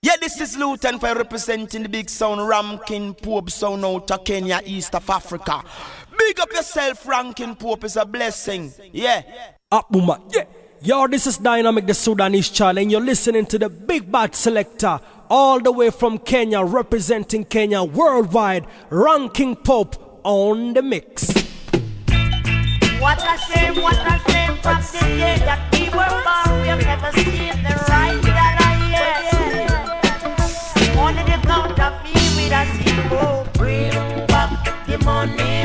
Yeah, this is Luton for representing the big sound, ranking Pope sound out of Kenya, East of Africa. Big up yourself, ranking Pope is a blessing. Yeah. Ah, up, Boomer. Yeah. Yo, this is Dynamic the Sudanese Child, and you're listening to the Big Bad Selector, all the way from Kenya, representing Kenya worldwide, Ranking Pope on the mix. What a shame, what a shame from the day that we were born, we have never seen the right Oh, bring back the money.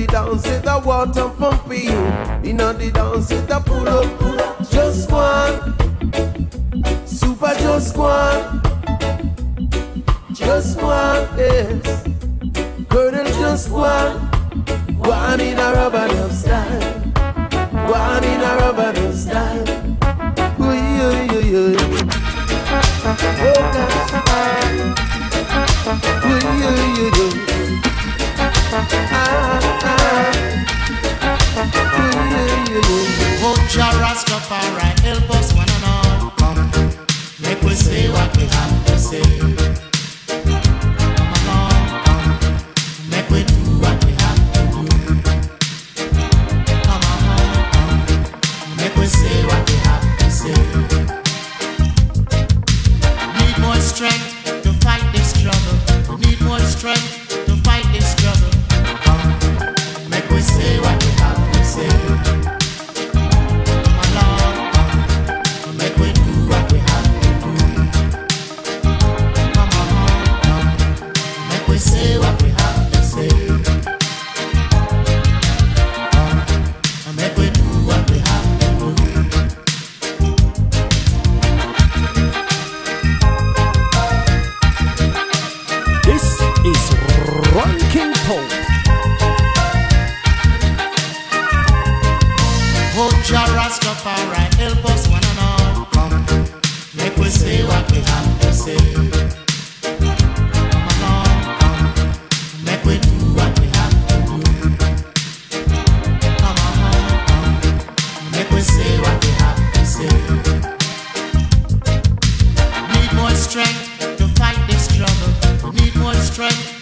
the dance with the water pumping. Inna the dance with the pull up, pull up. Just one, super just one, just one, yes. Girl, just one, one in a rubber dub style, one in a rubber dub style. Ooh, yeah ooh, yeah. Oh, gosh. Ooh, yeah ooh, yeah. Rastafari help us one and all. Come, make we say what we have to say. Jah this us, Need more Almighty.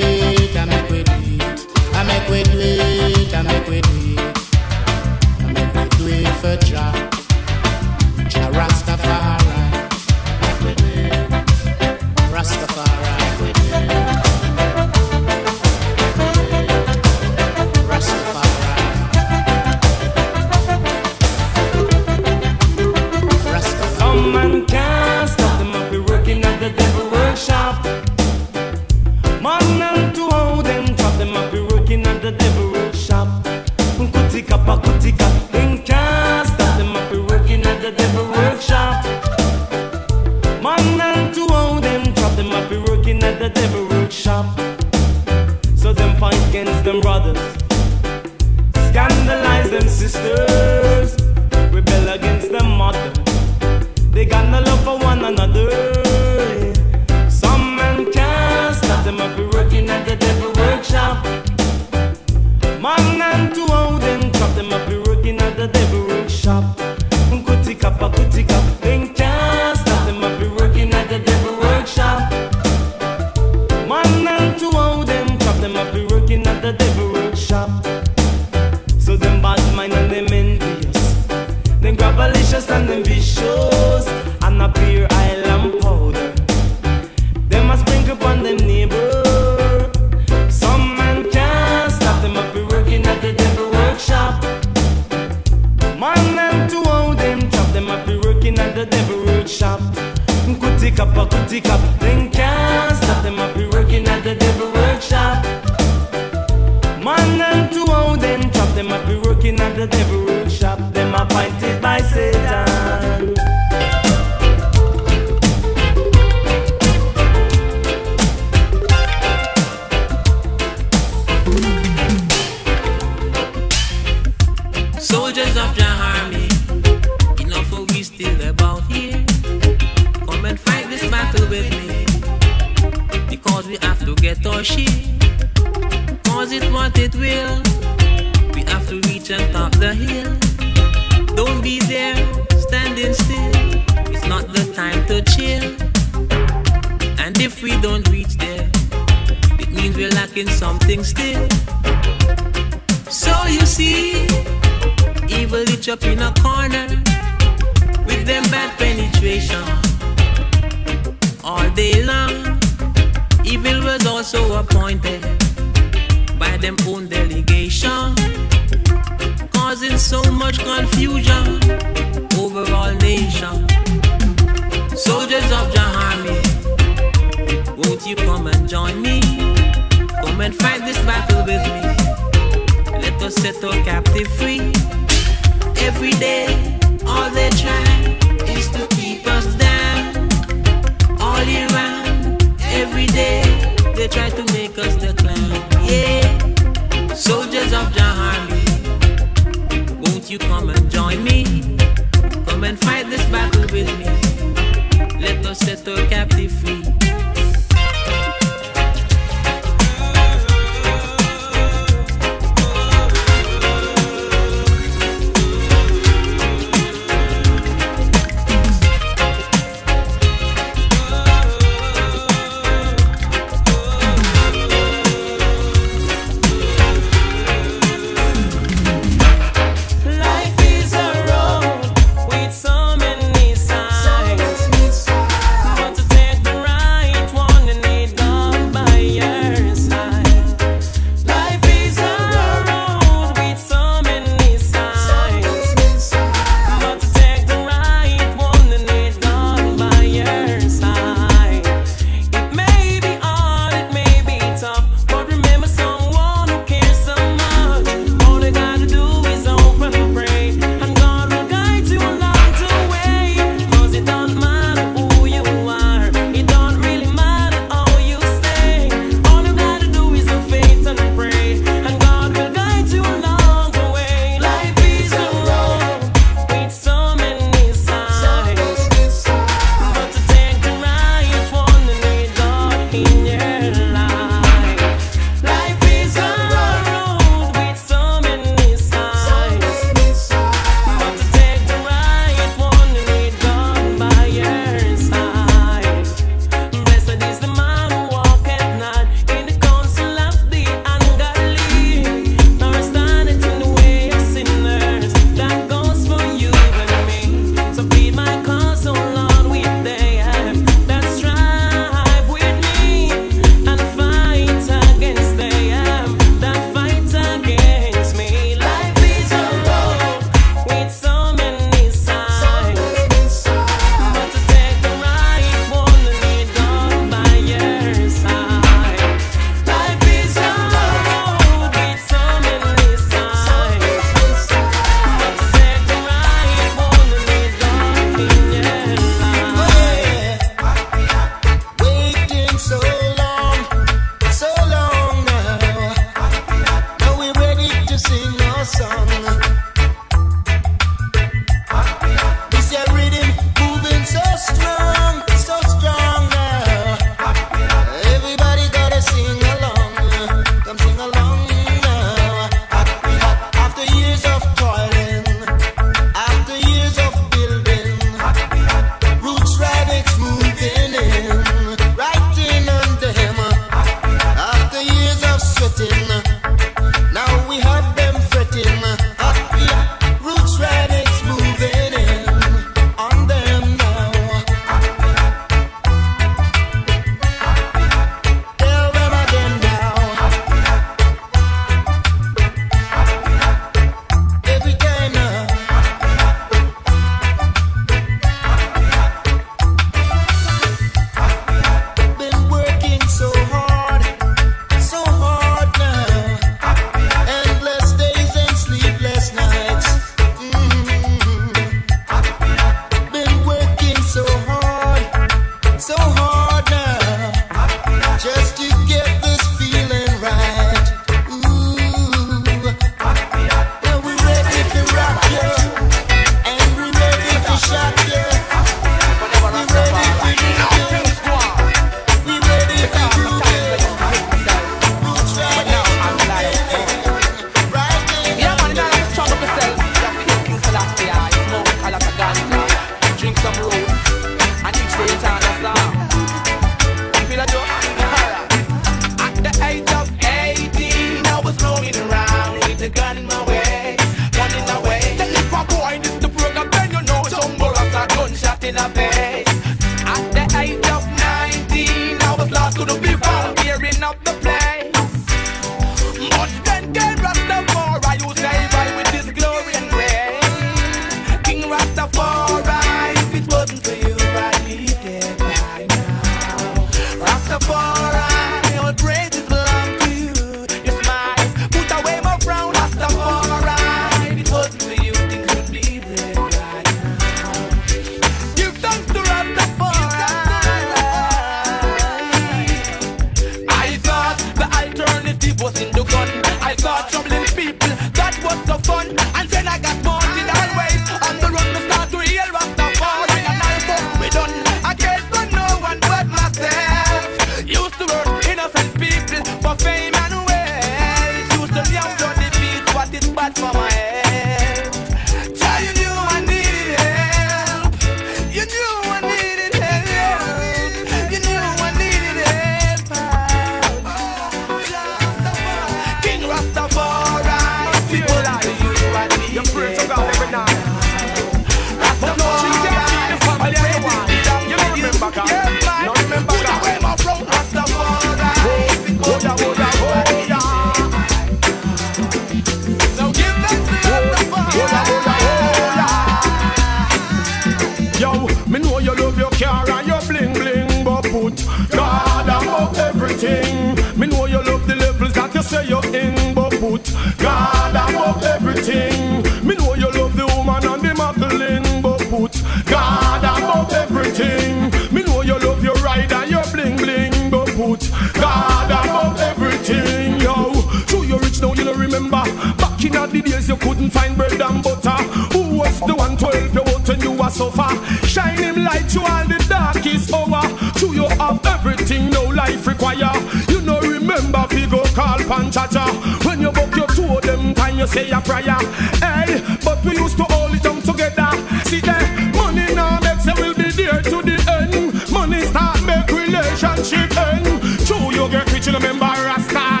Couldn't find bread and butter. Who was the one to help you out when you were suffer? Shining light you all the darkest hour. To you have everything no life require. You know remember fi go call Panchacha. When you book your two them time you say a prayer. Hey, but we used to hold it down together. See there, money now makes you will be there to the end. Money start make relationship end. True you get rich you remember Rasta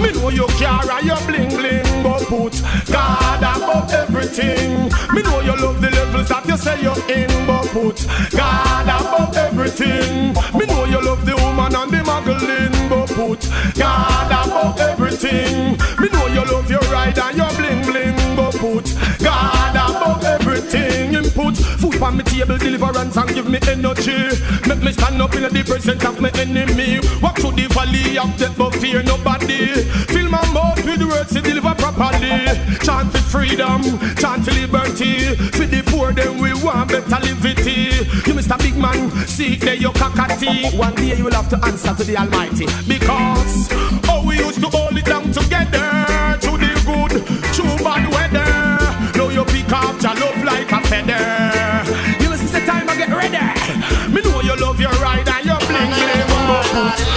Me know you carry your bling bling, but put God above everything. Me know you love the levels that you say you're in, but put God above everything. Me know you love the woman and the muggling, but put God above everything. Me know you love your ride and your bling bling, but put God above everything. And put food on me table, deliverance and give me energy. Make me stand up in the presence of my enemy. Walk through the valley of death, but fear nobody. Fill my mouth with words to deliver properly. Chant for freedom, chant for liberty. For the poor, then we want better liberty. You Mr. Big Man, seek there your cockatee. One day you will have to answer to the Almighty. Because, oh, we used to hold it down together. Through the good, through bad weather. Now you pick up your love like a feather. You listen to time I get ready. Me know you love your ride and your bling bling.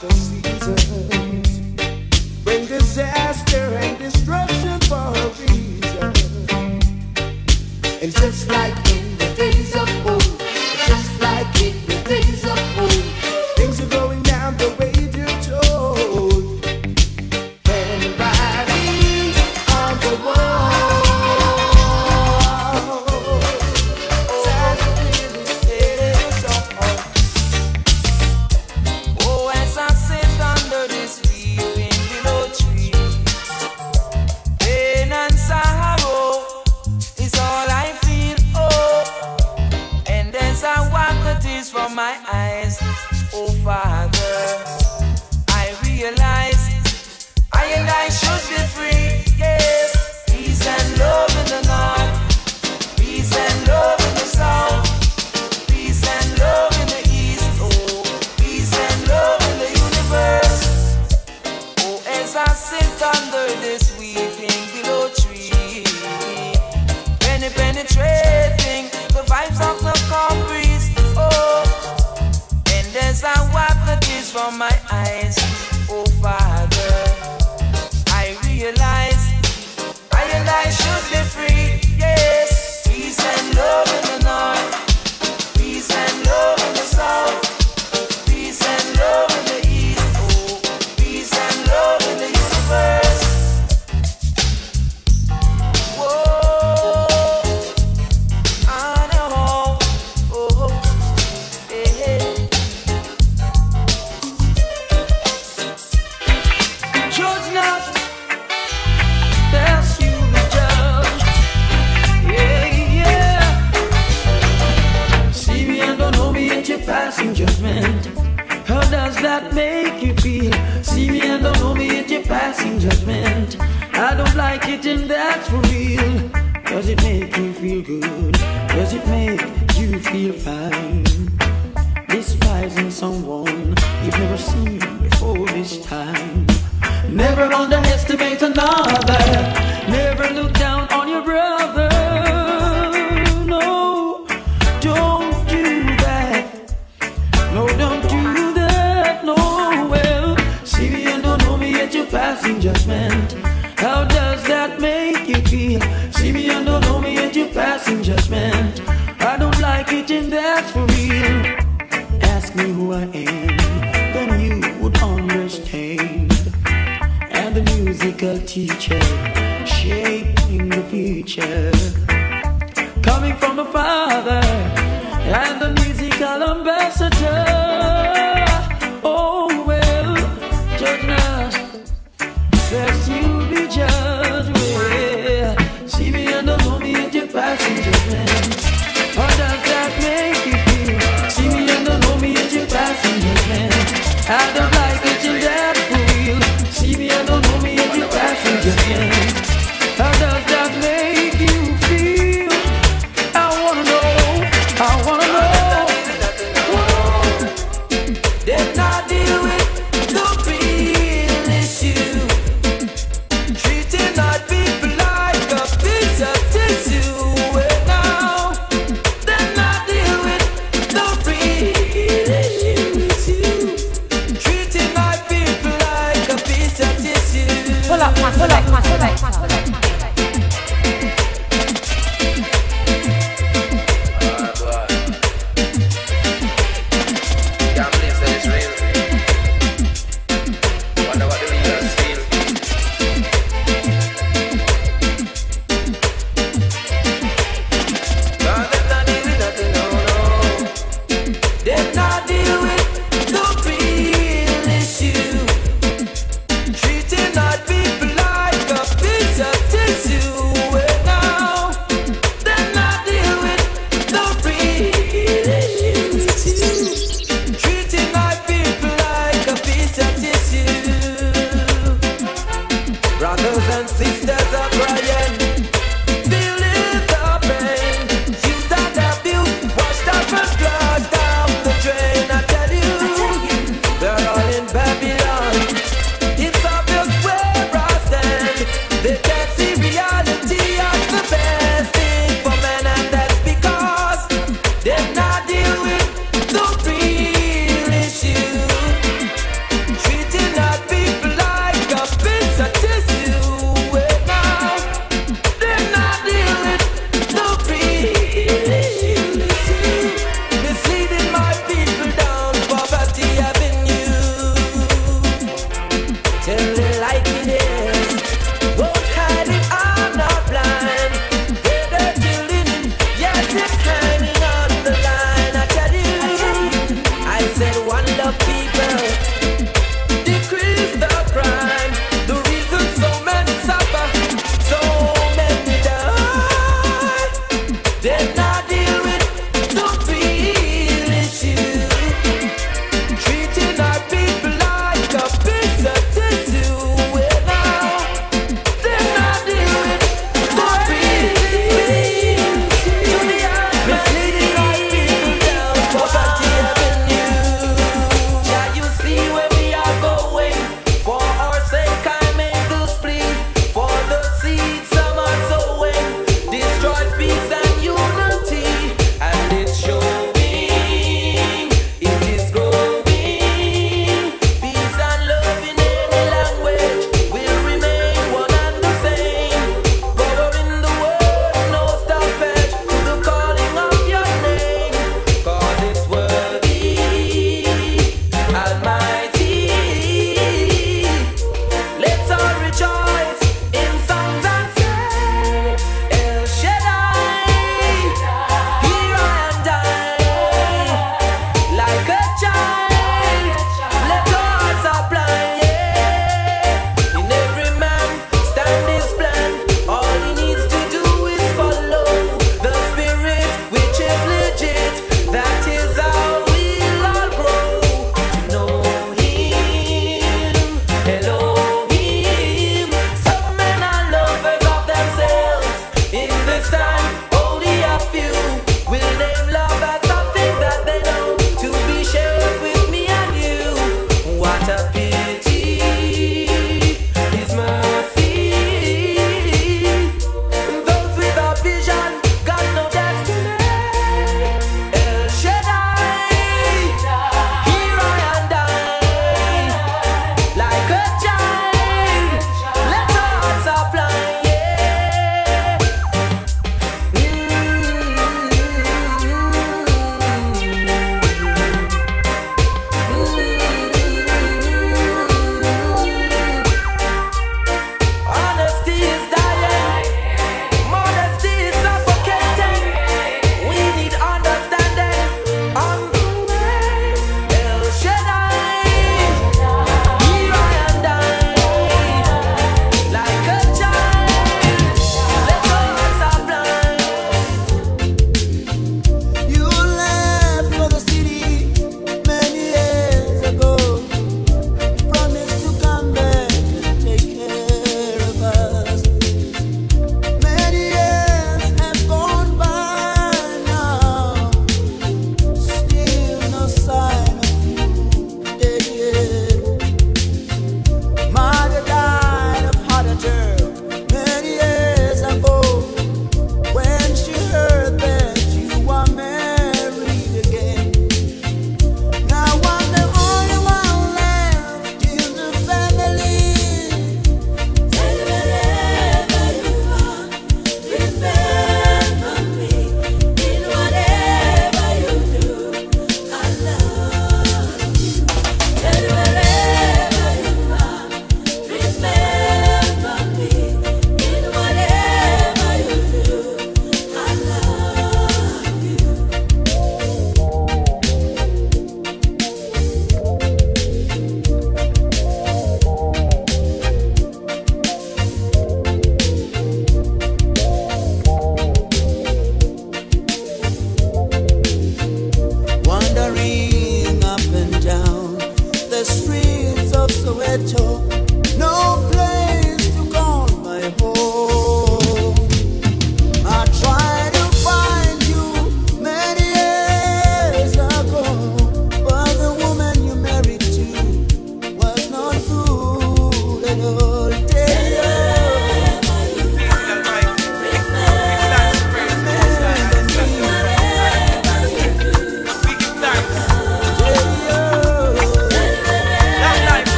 The seasons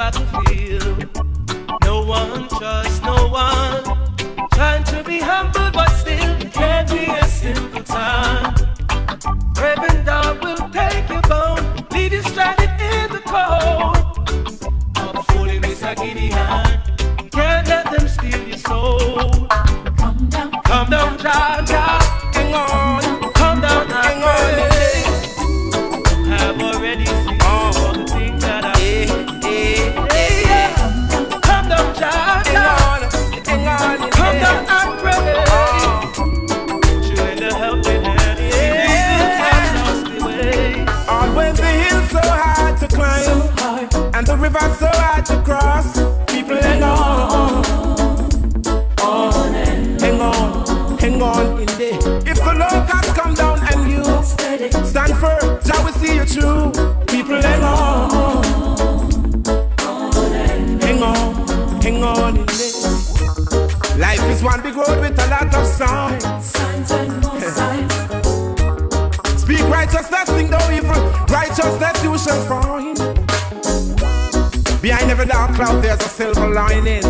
battlefield. lining.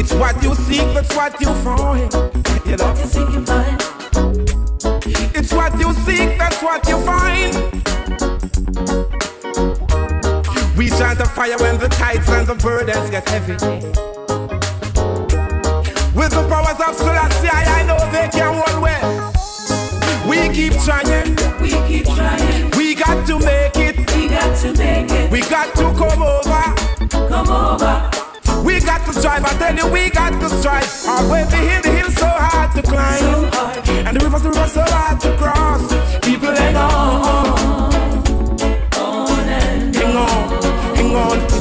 It's what you seek, that's what you find. You know? What you seek, you find. It's what you seek, that's what you find. We shine the fire when the tides and the burdens get heavy. With the powers of Selassie, I know they can hold well. We keep trying. We keep trying. We got to make it. We got to make it. We got to come over. Come over. We got to strive, I tell you, we got to strive. Our way to hill, the hill so hard to climb. So hard. And the rivers, the rivers so hard to cross. People hang on. On and on. Hang on, hang on.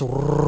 Is.